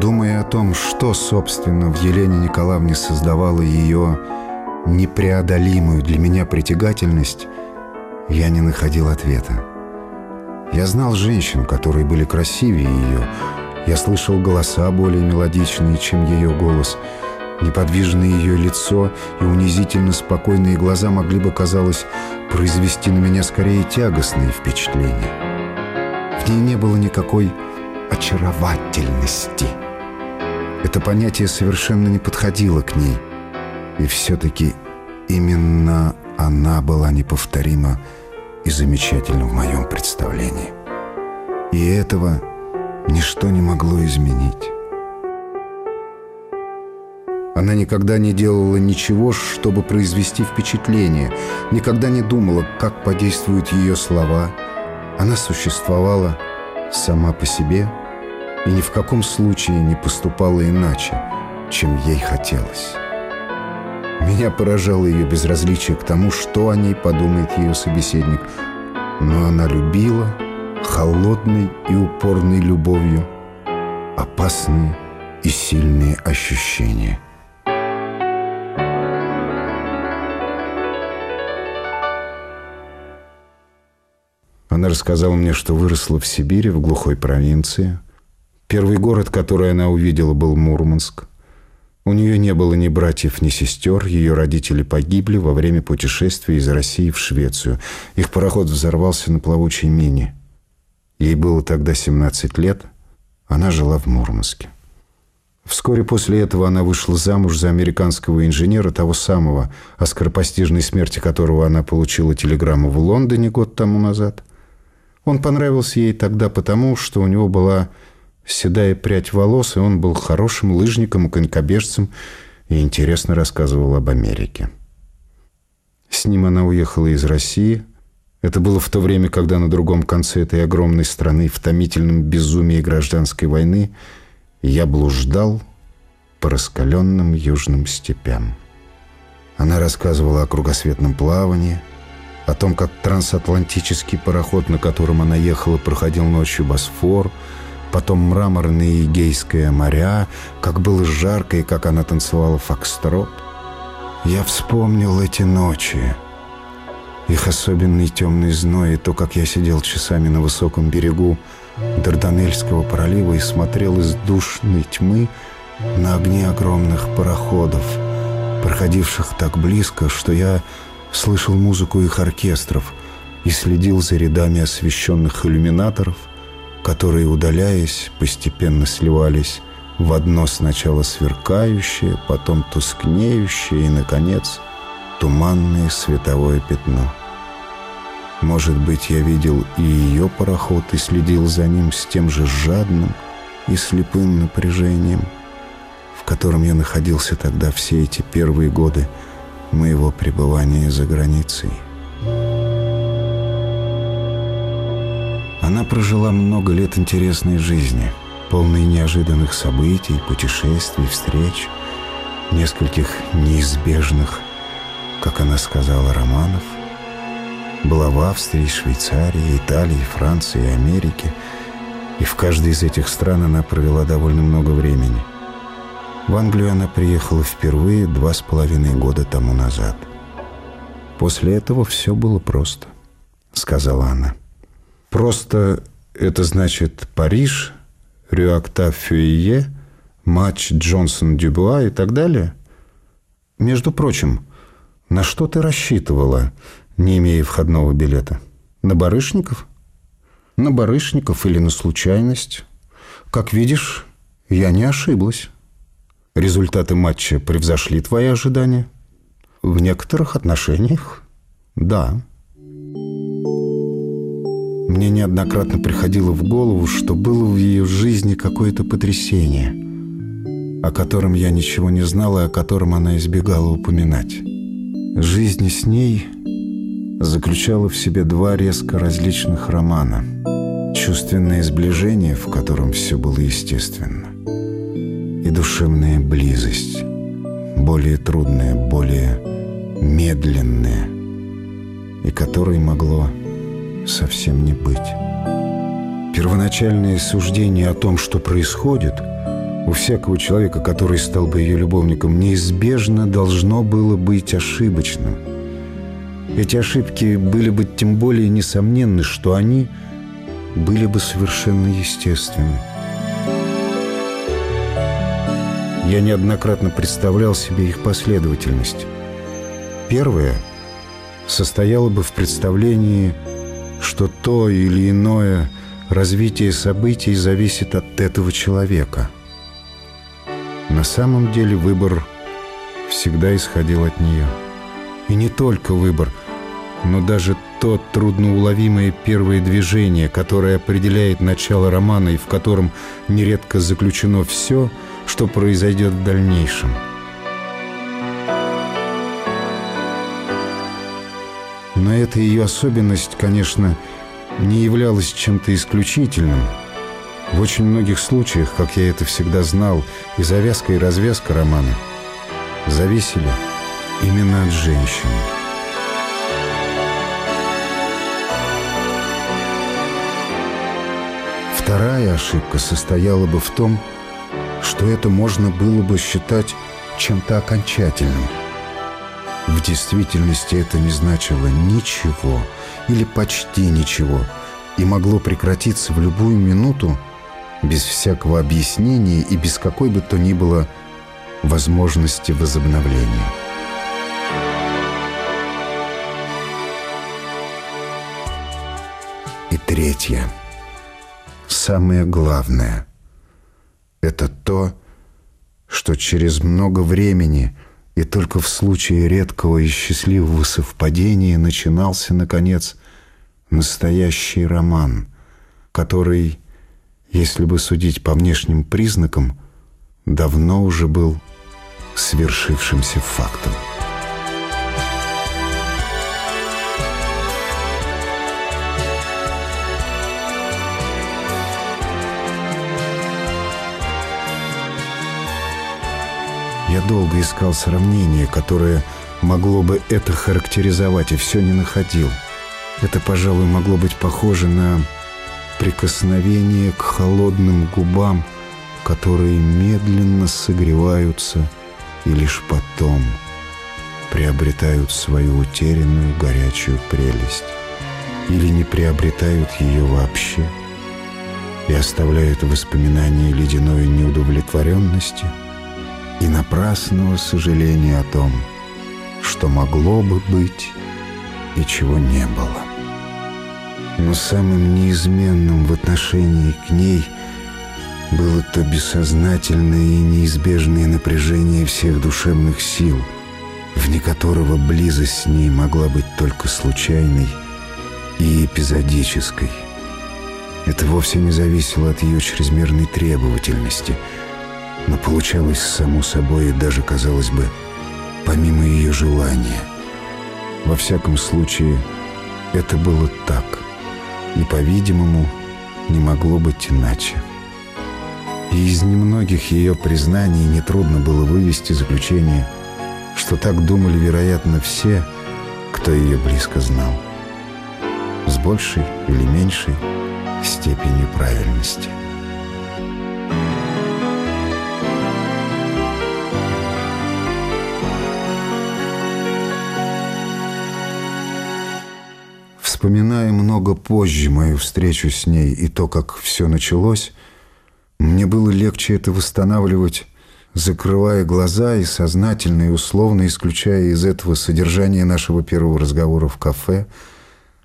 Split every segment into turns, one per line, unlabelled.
Думая о том, что, собственно, в Елене Николаевне создавало ее непреодолимую для меня притягательность, я не находил ответа. Я знал женщин, которые были красивее ее. Я слышал голоса более мелодичные, чем ее голос. Неподвижное ее лицо и унизительно спокойные глаза могли бы, казалось, произвести на меня скорее тягостные впечатления. В ней не было никакой очаровательности. Это понятие совершенно не подходило к ней. И все-таки именно она была неповторима и замечательна в моем представлении. И этого ничто не могло изменить. Она никогда не делала ничего, чтобы произвести впечатление, никогда не думала, как подействуют ее слова. Она существовала сама по себе и ни в каком случае не поступала иначе, чем ей хотелось. Меня поражало ее безразличие к тому, что о ней подумает ее собеседник. Но она любила холодной и упорной любовью опасные и сильные ощущения. Она рассказала мне, что выросла в Сибири, в глухой провинции. Первый город, который она увидела, был Мурманск. У нее не было ни братьев, ни сестер. Ее родители погибли во время путешествия из России в Швецию. Их пароход взорвался на плавучей мине. Ей было тогда 17 лет. Она жила в Мурманске. Вскоре после этого она вышла замуж за американского инженера, того самого, о скоропостижной смерти которого она получила телеграмму в Лондоне год тому назад. Он понравился ей тогда потому, что у него была седая прядь волос, и он был хорошим лыжником и конькобежцем и интересно рассказывал об Америке. С ним она уехала из России. Это было в то время, когда на другом конце этой огромной страны в томительном безумии гражданской войны я блуждал по раскаленным южным степям. Она рассказывала о кругосветном плавании, о том, как трансатлантический пароход, на котором она ехала, проходил ночью Босфор – потом мраморные Егейское моря, как было жарко и как она танцевала фокстрот. Я вспомнил эти ночи, их особенный темный зной, и то, как я сидел часами на высоком берегу Дарданельского пролива и смотрел из душной тьмы на огни огромных пароходов, проходивших так близко, что я слышал музыку их оркестров и следил за рядами освещенных иллюминаторов, которые, удаляясь, постепенно сливались в одно сначала сверкающее, потом тускнеющее и, наконец, туманное световое пятно. Может быть, я видел и ее пароход и следил за ним с тем же жадным и слепым напряжением, в котором я находился тогда все эти первые годы моего пребывания за границей. Она прожила много лет интересной жизни, полной неожиданных событий, путешествий, встреч, нескольких неизбежных, как она сказала, романов. Была в Австрии, Швейцарии, Италии, Франции, Америке, и в каждой из этих стран она провела довольно много времени. В Англию она приехала впервые два с половиной года тому назад. После этого все было просто, сказала она. Просто это значит Париж, Рюакта Фюие, матч Джонсон-Дюбуа и так далее? Между прочим, на что ты рассчитывала, не имея входного билета? На барышников? На барышников или на случайность? Как видишь, я не ошиблась. Результаты матча превзошли твои ожидания? В некоторых отношениях – да. Мне неоднократно приходило в голову, что было в ее жизни какое-то потрясение, о котором я ничего не знал и о котором она избегала упоминать. Жизнь с ней заключала в себе два резко различных романа. Чувственное сближение, в котором все было естественно, и душевная близость, более трудная, более медленная, и которой могло совсем не быть. Первоначальное суждение о том, что происходит, у всякого человека, который стал бы ее любовником, неизбежно должно было быть ошибочным. Эти ошибки были бы тем более несомненны, что они были бы совершенно естественны. Я неоднократно представлял себе их последовательность. Первое состояло бы в представлении, что то или иное развитие событий зависит от этого человека. На самом деле выбор всегда исходил от нее. И не только выбор, но даже то трудноуловимое первое движение, которое определяет начало романа и в котором нередко заключено все – что произойдет в дальнейшем. Но эта ее особенность, конечно, не являлась чем-то исключительным. В очень многих случаях, как я это всегда знал, и завязка, и развязка романа зависели именно от женщины. Вторая ошибка состояла бы в том, что это можно было бы считать чем-то окончательным. В действительности это не значило ничего или почти ничего и могло прекратиться в любую минуту без всякого объяснения и без какой бы то ни было возможности возобновления. И третье, самое главное – это то, что через много времени и только в случае редкого и счастливого совпадения начинался, наконец, настоящий роман, который, если бы судить по внешним признакам, давно уже был свершившимся фактом. Я долго искал сравнение, которое могло бы это характеризовать, и все не находил. Это, пожалуй, могло быть похоже на прикосновение к холодным губам, которые медленно согреваются и лишь потом приобретают свою утерянную горячую прелесть или не приобретают ее вообще и оставляют воспоминания ледяной неудовлетворенности – и напрасного сожаления о том, что могло бы быть и чего не было. Но самым неизменным в отношении к ней было то бессознательное и неизбежное напряжение всех душевных сил, вне которого близость с ней могла быть только случайной и эпизодической. Это вовсе не зависело от ее чрезмерной требовательности – но получалось само собой и даже, казалось бы, помимо ее желания. Во всяком случае, это было так, и, по-видимому, не могло быть иначе. И из немногих ее признаний нетрудно было вывести заключение, что так думали, вероятно, все, кто ее близко знал, с большей или меньшей степенью правильности. Вспоминая много позже мою встречу с ней и то, как все началось, мне было легче это восстанавливать, закрывая глаза и сознательно и условно исключая из этого содержание нашего первого разговора в кафе,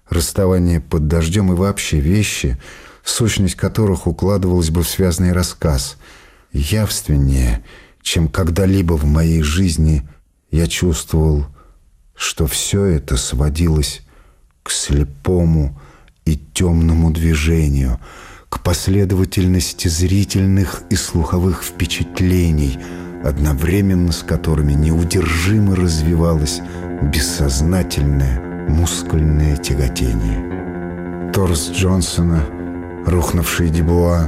расставание под дождем и вообще вещи, сущность которых укладывалась бы в связанный рассказ, явственнее, чем когда-либо в моей жизни я чувствовал, что все это сводилось к слепому и темному движению, к последовательности зрительных и слуховых впечатлений, одновременно с которыми неудержимо развивалось бессознательное мускульное тяготение. Торс Джонсона, рухнувший Дебуа,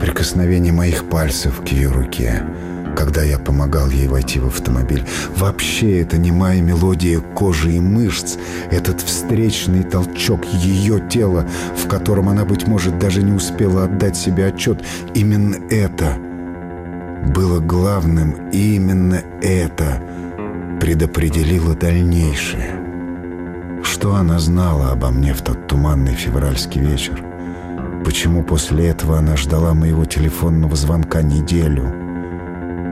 прикосновение моих пальцев к ее руке — когда я помогал ей войти в автомобиль. Вообще, это не моя мелодия кожи и мышц, этот встречный толчок ее тела, в котором она, быть может, даже не успела отдать себе отчет. Именно это было главным, и именно это предопределило дальнейшее. Что она знала обо мне в тот туманный февральский вечер? Почему после этого она ждала моего телефонного звонка неделю?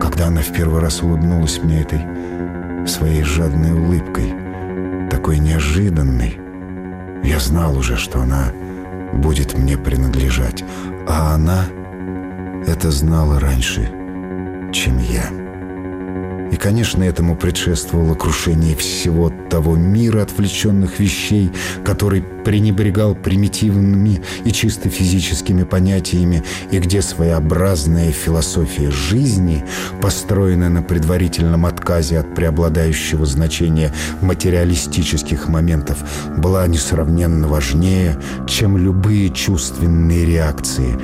Когда она в первый раз улыбнулась мне этой своей жадной улыбкой, такой неожиданной, я знал уже, что она будет мне принадлежать, а она это знала раньше, чем я. И, конечно, этому предшествовало крушение всего того мира отвлеченных вещей, который пренебрегал примитивными и чисто физическими понятиями, и где своеобразная философия жизни, построенная на предварительном отказе от преобладающего значения материалистических моментов, была несравненно важнее, чем любые чувственные реакции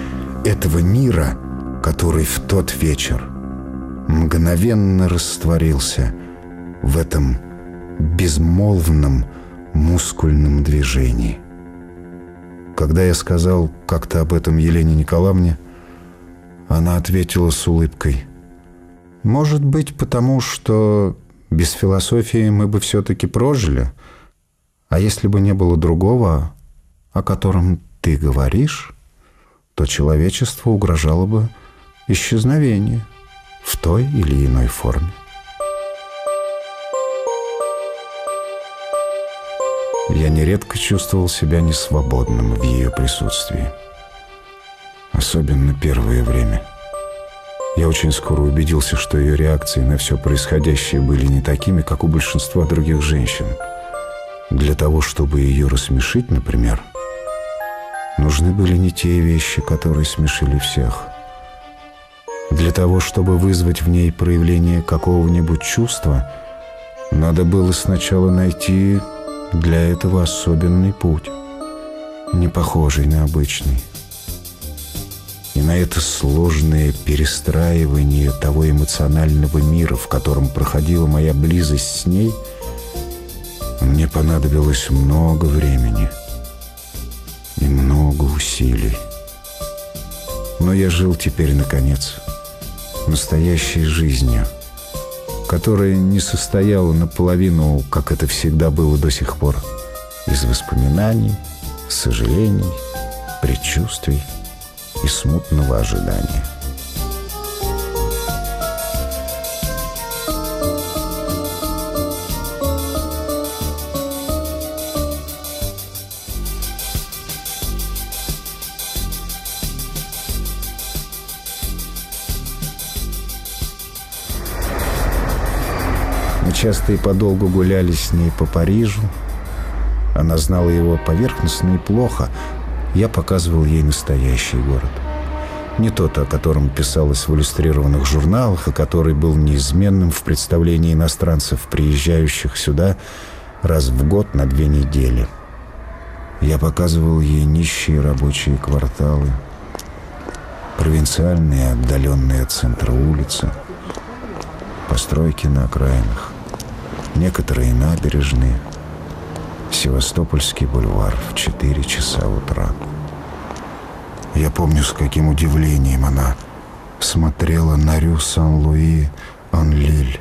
этого мира, который в тот вечер мгновенно растворился в этом безмолвном мускульном движении. Когда я сказал как-то об этом Елене Николаевне, она ответила с улыбкой. «Может быть, потому что без философии мы бы все-таки прожили, а если бы не было другого, о котором ты говоришь, то человечеству угрожало бы исчезновение» в той или иной форме. Я нередко чувствовал себя несвободным в ее присутствии. Особенно первое время. Я очень скоро убедился, что ее реакции на все происходящее были не такими, как у большинства других женщин. Для того, чтобы ее рассмешить, например, нужны были не те вещи, которые смешили всех – для того, чтобы вызвать в ней проявление какого-нибудь чувства, надо было сначала найти для этого особенный путь, не похожий на обычный. И на это сложное перестраивание того эмоционального мира, в котором проходила моя близость с ней, мне понадобилось много времени и много усилий. Но я жил теперь, наконец, настоящей жизнью, которая не состояла наполовину, как это всегда было до сих пор, из воспоминаний, сожалений, предчувствий и смутного ожидания. Часто и подолгу гуляли с ней по Парижу. Она знала его поверхностно и плохо. Я показывал ей настоящий город. Не тот, о котором писалось в иллюстрированных журналах, а который был неизменным в представлении иностранцев, приезжающих сюда раз в год на две недели. Я показывал ей нищие рабочие кварталы, провинциальные, отдаленные от центра улицы, постройки на окраинах некоторые набережные, Севастопольский бульвар в 4 часа утра. Я помню, с каким удивлением она смотрела на Рю Сан-Луи-Ан-Лиль.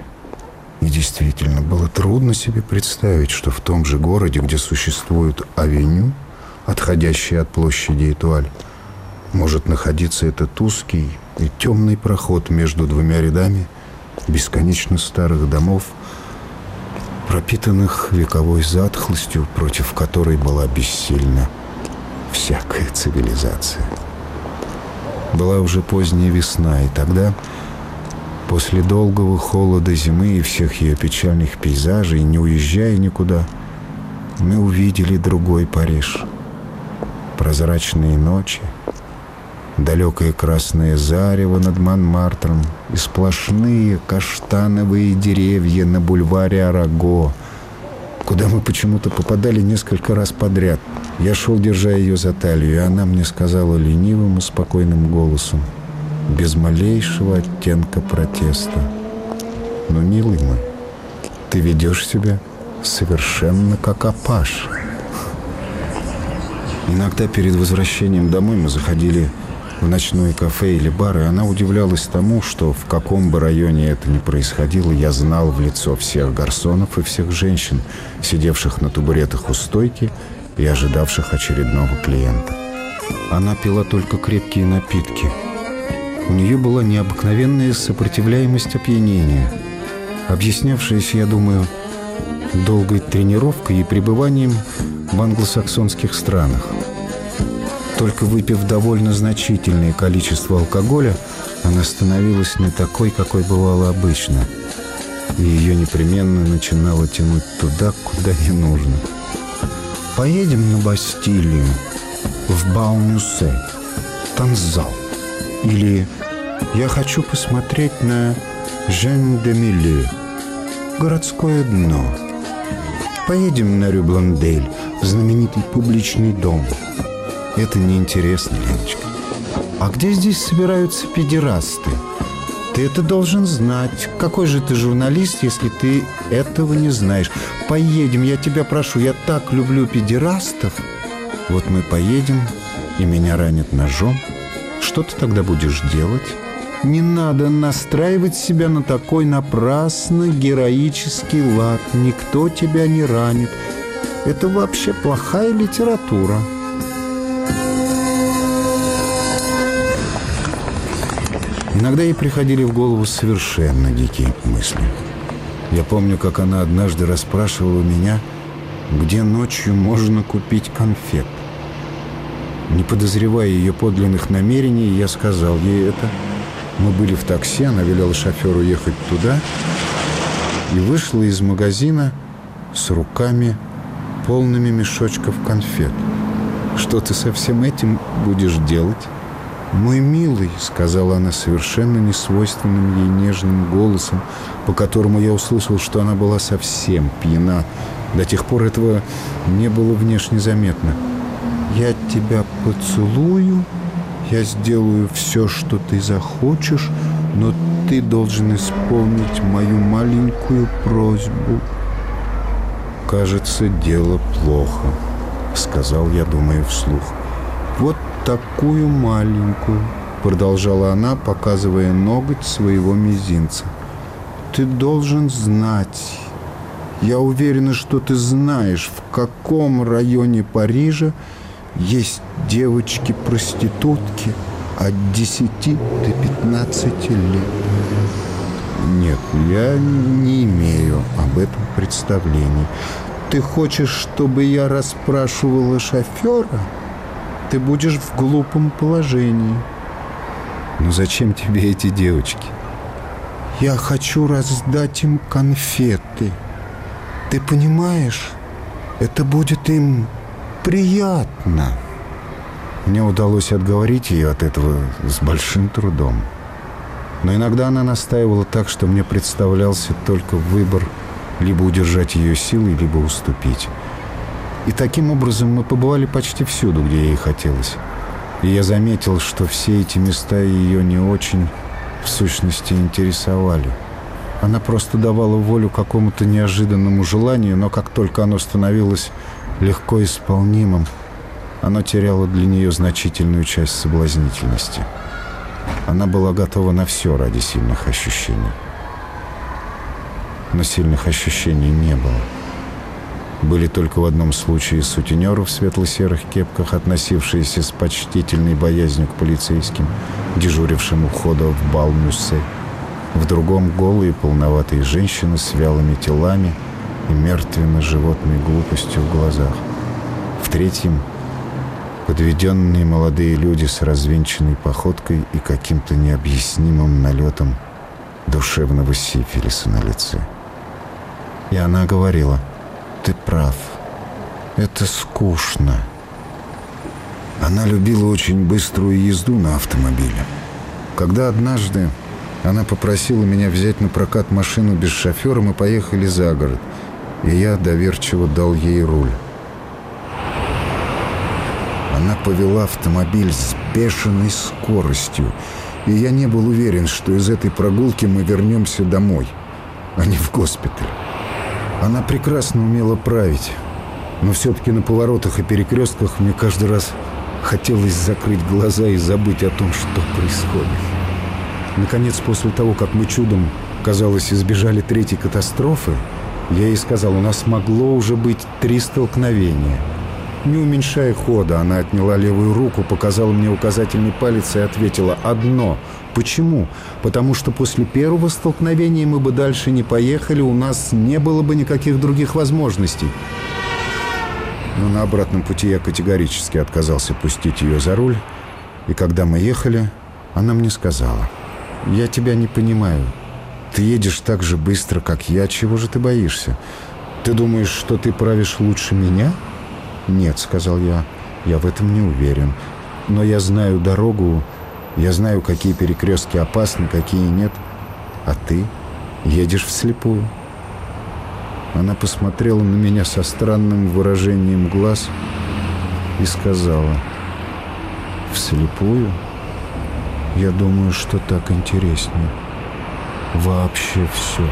И действительно, было трудно себе представить, что в том же городе, где существует авеню, отходящая от площади Этуаль, может находиться этот узкий и темный проход между двумя рядами бесконечно старых домов – пропитанных вековой затхлостью, против которой была бессильна всякая цивилизация. Была уже поздняя весна, и тогда, после долгого холода зимы и всех ее печальных пейзажей, не уезжая никуда, мы увидели другой Париж. Прозрачные ночи, далекое красное зарево над Монмартром и сплошные каштановые деревья на бульваре Араго, куда мы почему-то попадали несколько раз подряд. Я шел, держа ее за талию, и она мне сказала ленивым и спокойным голосом, без малейшего оттенка протеста. «Ну, милый мой, ты ведешь себя совершенно как Апаш». Иногда перед возвращением домой мы заходили в ночное кафе или бар, и она удивлялась тому, что в каком бы районе это ни происходило, я знал в лицо всех гарсонов и всех женщин, сидевших на табуретах у стойки и ожидавших очередного клиента. Она пила только крепкие напитки. У нее была необыкновенная сопротивляемость опьянения, объяснявшаяся, я думаю, долгой тренировкой и пребыванием в англосаксонских странах. Только выпив довольно значительное количество алкоголя, она становилась не такой, какой бывала обычно. И ее непременно начинало тянуть туда, куда не нужно. «Поедем на Бастилию, в Баумюсе, танцзал. Или «Я хочу посмотреть на Жен де Миле, городское дно». Поедем на Рюбландель, знаменитый публичный дом. Это неинтересно, Леночка. А где здесь собираются педерасты? Ты это должен знать. Какой же ты журналист, если ты этого не знаешь? Поедем, я тебя прошу. Я так люблю педерастов. Вот мы поедем, и меня ранят ножом. Что ты тогда будешь делать? Не надо настраивать себя на такой напрасно героический лад. Никто тебя не ранит. Это вообще плохая литература. Иногда ей приходили в голову совершенно дикие мысли. Я помню, как она однажды расспрашивала меня, где ночью можно купить конфет. Не подозревая ее подлинных намерений, я сказал ей это. Мы были в такси, она велела шоферу ехать туда и вышла из магазина с руками, полными мешочков конфет. «Что ты со всем этим будешь делать?» «Мой милый», — сказала она совершенно несвойственным ей нежным голосом, по которому я услышал, что она была совсем пьяна. До тех пор этого не было внешне заметно. «Я тебя поцелую, я сделаю все, что ты захочешь, но ты должен исполнить мою маленькую просьбу». «Кажется, дело плохо», — сказал я, думая вслух. «Вот такую маленькую», — продолжала она, показывая ноготь своего мизинца. «Ты должен знать. Я уверена, что ты знаешь, в каком районе Парижа есть девочки-проститутки от 10 до 15 лет». «Нет, я не имею об этом представлений. Ты хочешь, чтобы я расспрашивала шофера?» Ты будешь в глупом положении. Но зачем тебе эти девочки? Я хочу раздать им конфеты. Ты понимаешь, это будет им приятно. Мне удалось отговорить ее от этого с большим трудом. Но иногда она настаивала так, что мне представлялся только выбор либо удержать ее силой, либо уступить. И таким образом мы побывали почти всюду, где ей хотелось. И я заметил, что все эти места ее не очень, в сущности, интересовали. Она просто давала волю какому-то неожиданному желанию, но как только оно становилось легко исполнимым, оно теряло для нее значительную часть соблазнительности. Она была готова на все ради сильных ощущений. Но сильных ощущений не было были только в одном случае сутенеры в светло-серых кепках, относившиеся с почтительной боязнью к полицейским, дежурившим у входа в Балмюссе. В другом голые полноватые женщины с вялыми телами и мертвенно-животной глупостью в глазах. В третьем — подведенные молодые люди с развинченной походкой и каким-то необъяснимым налетом душевного сифилиса на лице. И она говорила — ты прав. Это скучно. Она любила очень быструю езду на автомобиле. Когда однажды она попросила меня взять на прокат машину без шофера, мы поехали за город, и я доверчиво дал ей руль. Она повела автомобиль с бешеной скоростью, и я не был уверен, что из этой прогулки мы вернемся домой, а не в госпиталь. Она прекрасно умела править, но все-таки на поворотах и перекрестках мне каждый раз Хотелось закрыть глаза и забыть о том, что происходит. Наконец, после того, как мы чудом, казалось, избежали третьей катастрофы, я ей сказал, у нас могло уже быть три столкновения. Не уменьшая хода, она отняла левую руку, показала мне указательный палец и ответила «одно». Почему? Потому что после первого столкновения мы бы дальше не поехали, у нас не было бы никаких других возможностей. Но на обратном пути я категорически отказался пустить ее за руль, и когда мы ехали, она мне сказала «Я тебя не понимаю. Ты едешь так же быстро, как я. Чего же ты боишься? Ты думаешь, что ты правишь лучше меня?» «Нет», — сказал я, — «я в этом не уверен. Но я знаю дорогу, я знаю, какие перекрестки опасны, какие нет. А ты едешь вслепую». Она посмотрела на меня со странным выражением глаз и сказала, «Вслепую? Я думаю, что так интереснее. Вообще все».